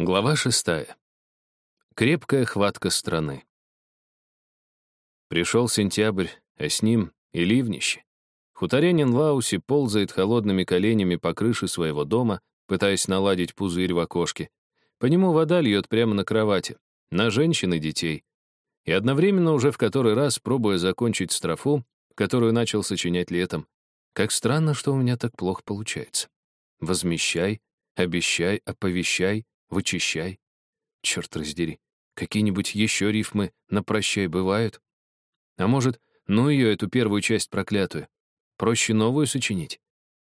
Глава шестая. Крепкая хватка страны. Пришел сентябрь, а с ним и ливнище. Хуторянин Лауси ползает холодными коленями по крыше своего дома, пытаясь наладить пузырь в окошке. По нему вода льет прямо на кровати, на женщин и детей. И одновременно уже в который раз, пробуя закончить строфу, которую начал сочинять летом. Как странно, что у меня так плохо получается. Возмещай, обещай, оповещай, вычищай. Черт раздери, какие-нибудь еще рифмы на «прощай» бывают? А может, ну ее, эту первую часть проклятую, проще новую сочинить?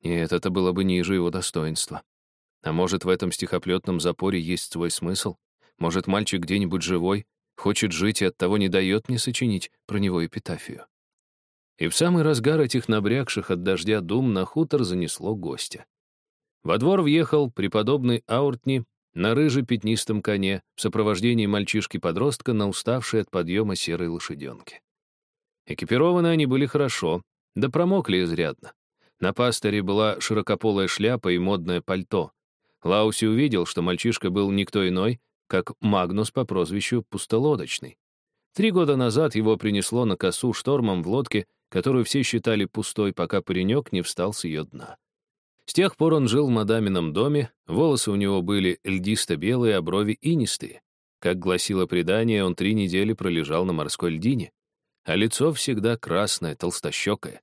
Нет, это было бы ниже его достоинства. А может, в этом стихоплетном запоре есть свой смысл? Может, мальчик где-нибудь живой, хочет жить и оттого не дает мне сочинить про него эпитафию? И в самый разгар этих набрякших от дождя дум на хутор занесло гостя. Во двор въехал преподобный Ауртни на рыже-пятнистом коне в сопровождении мальчишки-подростка на уставшей от подъема серой лошаденке. Экипированы они были хорошо, да промокли изрядно. На пастыре была широкополая шляпа и модное пальто. Лауси увидел, что мальчишка был никто иной, как Магнус по прозвищу Пустолодочный. Три года назад его принесло на косу штормом в лодке, которую все считали пустой, пока паренек не встал с ее дна. С тех пор он жил в мадамином доме, волосы у него были льдисто-белые, а брови инистые. Как гласило предание, он три недели пролежал на морской льдине, а лицо всегда красное, толстощекое.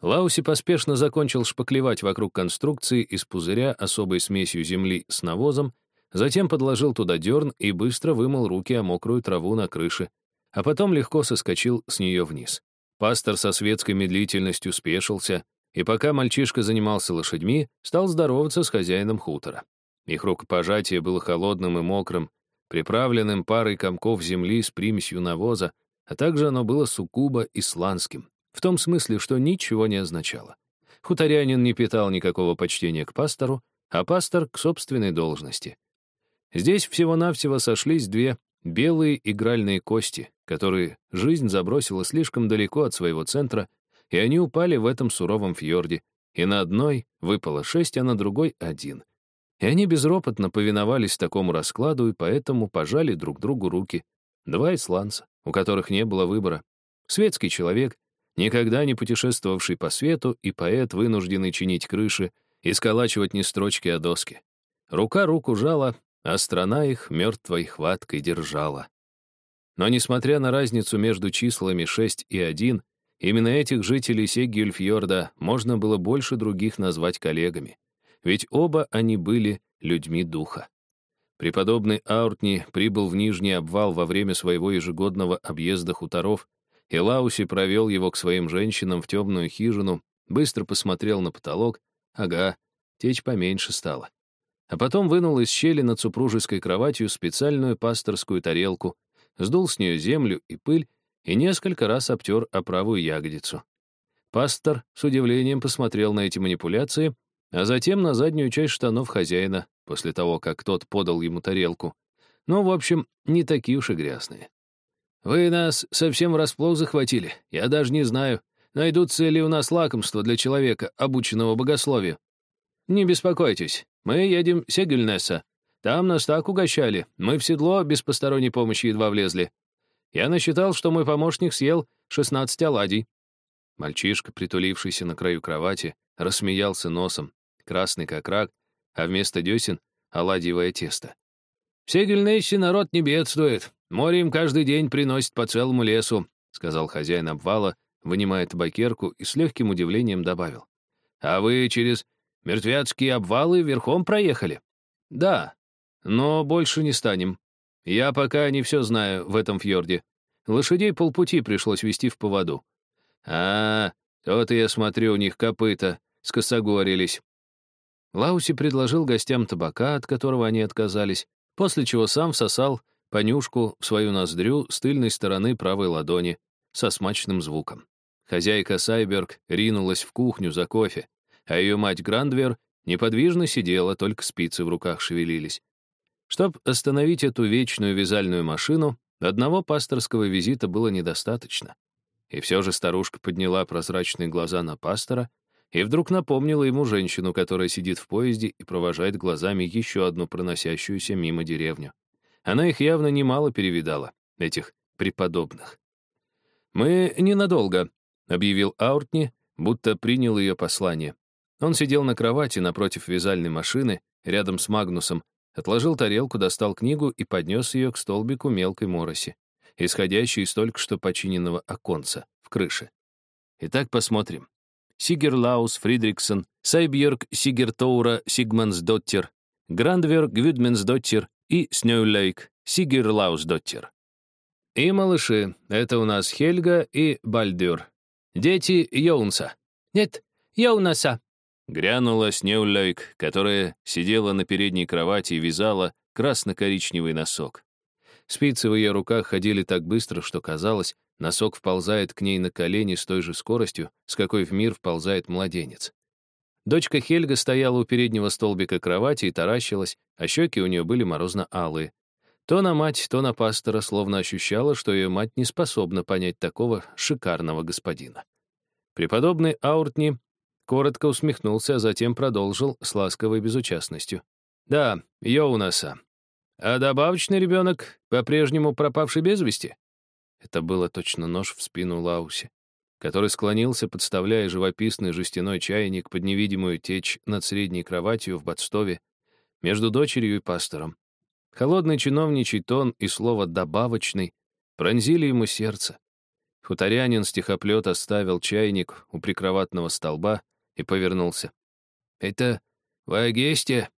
Лауси поспешно закончил шпаклевать вокруг конструкции из пузыря особой смесью земли с навозом, затем подложил туда дерн и быстро вымыл руки о мокрую траву на крыше, а потом легко соскочил с нее вниз. Пастор со светской медлительностью спешился, и пока мальчишка занимался лошадьми, стал здороваться с хозяином хутора. Их рукопожатие было холодным и мокрым, приправленным парой комков земли с примесью навоза, а также оно было суккубо исландским, в том смысле, что ничего не означало. Хуторянин не питал никакого почтения к пастору, а пастор — к собственной должности. Здесь всего-навсего сошлись две белые игральные кости, которые жизнь забросила слишком далеко от своего центра и они упали в этом суровом фьорде, и на одной выпало шесть, а на другой — один. И они безропотно повиновались такому раскладу и поэтому пожали друг другу руки. Два исландца, у которых не было выбора. Светский человек, никогда не путешествовавший по свету, и поэт, вынужденный чинить крыши и сколачивать не строчки, а доски. Рука руку жала, а страна их мертвой хваткой держала. Но несмотря на разницу между числами 6 и 1, Именно этих жителей Сегюльфьорда можно было больше других назвать коллегами, ведь оба они были людьми духа. Преподобный Ауртни прибыл в Нижний обвал во время своего ежегодного объезда хуторов, и Лауси провел его к своим женщинам в темную хижину, быстро посмотрел на потолок, ага, течь поменьше стала. А потом вынул из щели над супружеской кроватью специальную пасторскую тарелку, сдул с нее землю и пыль и несколько раз обтер о правую ягодицу. Пастор с удивлением посмотрел на эти манипуляции, а затем на заднюю часть штанов хозяина, после того, как тот подал ему тарелку. Ну, в общем, не такие уж и грязные. «Вы нас совсем врасплох захватили. Я даже не знаю, найдутся ли у нас лакомства для человека, обученного богословию. Не беспокойтесь, мы едем в Сегельнесса. Там нас так угощали, мы в седло без посторонней помощи едва влезли. Я насчитал, что мой помощник съел 16 оладий. Мальчишка, притулившийся на краю кровати, рассмеялся носом, красный как рак, а вместо десен — оладьевое тесто. «В Сегельнейсе народ не бедствует. Море им каждый день приносит по целому лесу», — сказал хозяин обвала, вынимая табакерку и с легким удивлением добавил. «А вы через мертвяцкие обвалы верхом проехали?» «Да, но больше не станем. Я пока не все знаю в этом фьорде. Лошадей полпути пришлось вести в поводу. А, вот я смотрю, у них копыта скосогорились. Лауси предложил гостям табака, от которого они отказались, после чего сам всосал понюшку в свою ноздрю с тыльной стороны правой ладони со смачным звуком. Хозяйка Сайберг ринулась в кухню за кофе, а ее мать Грандвер неподвижно сидела, только спицы в руках шевелились. Чтобы остановить эту вечную вязальную машину, одного пасторского визита было недостаточно. И все же старушка подняла прозрачные глаза на пастора и вдруг напомнила ему женщину, которая сидит в поезде и провожает глазами еще одну проносящуюся мимо деревню. Она их явно немало перевидала, этих преподобных. «Мы ненадолго», — объявил Ауртни, будто принял ее послание. Он сидел на кровати напротив вязальной машины, рядом с Магнусом, отложил тарелку, достал книгу и поднес ее к столбику мелкой мороси, исходящей из только что починенного оконца в крыше. Итак, посмотрим. Сигер Лаус Фридриксон, Сайбьерг Сигертоура Сигмансдоттер, Грандвер Гвюдменсдоттер и Снеулейк Сигер Лаусдоттер. И малыши, это у нас Хельга и Бальдюр. Дети Йоунса. Нет, Йоунаса. Грянула Снеулейк, которая сидела на передней кровати и вязала красно-коричневый носок. Спицы в ее руках ходили так быстро, что казалось, носок вползает к ней на колени с той же скоростью, с какой в мир вползает младенец. Дочка Хельга стояла у переднего столбика кровати и таращилась, а щеки у нее были морозно-алые. То на мать, то на пастора словно ощущала, что ее мать не способна понять такого шикарного господина. Преподобный Ауртни коротко усмехнулся, а затем продолжил с ласковой безучастностью. «Да, Йоунаса. А добавочный ребенок по-прежнему пропавший без вести?» Это было точно нож в спину Лауси, который склонился, подставляя живописный жестяной чайник под невидимую течь над средней кроватью в Бадстове между дочерью и пастором. Холодный чиновничий тон и слово «добавочный» пронзили ему сердце. Хуторянин стихоплет оставил чайник у прикроватного столба и повернулся. «Это Вагестия?»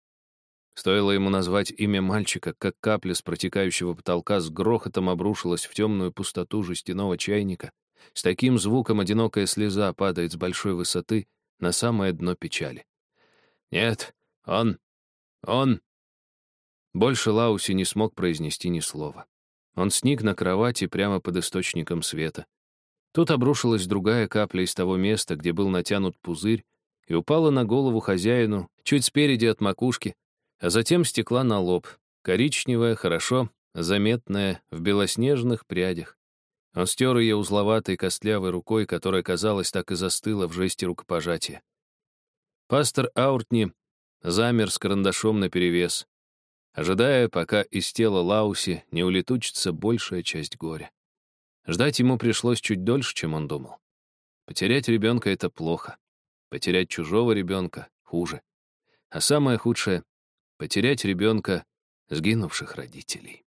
Стоило ему назвать имя мальчика, как капля с протекающего потолка с грохотом обрушилась в темную пустоту жестяного чайника. С таким звуком одинокая слеза падает с большой высоты на самое дно печали. «Нет, он... он...» Больше Лауси не смог произнести ни слова. Он сник на кровати прямо под источником света. Тут обрушилась другая капля из того места, где был натянут пузырь, и упала на голову хозяину, чуть спереди от макушки, а затем стекла на лоб, коричневая, хорошо, заметная, в белоснежных прядях. Он стер ее узловатой костлявой рукой, которая, казалось, так и застыла в жесте рукопожатия. Пастор Ауртни замер с карандашом наперевес, ожидая, пока из тела Лауси не улетучится большая часть горя. Ждать ему пришлось чуть дольше, чем он думал. Потерять ребенка — это плохо. Потерять чужого ребенка — хуже. А самое худшее потерять ребенка сгинувших родителей.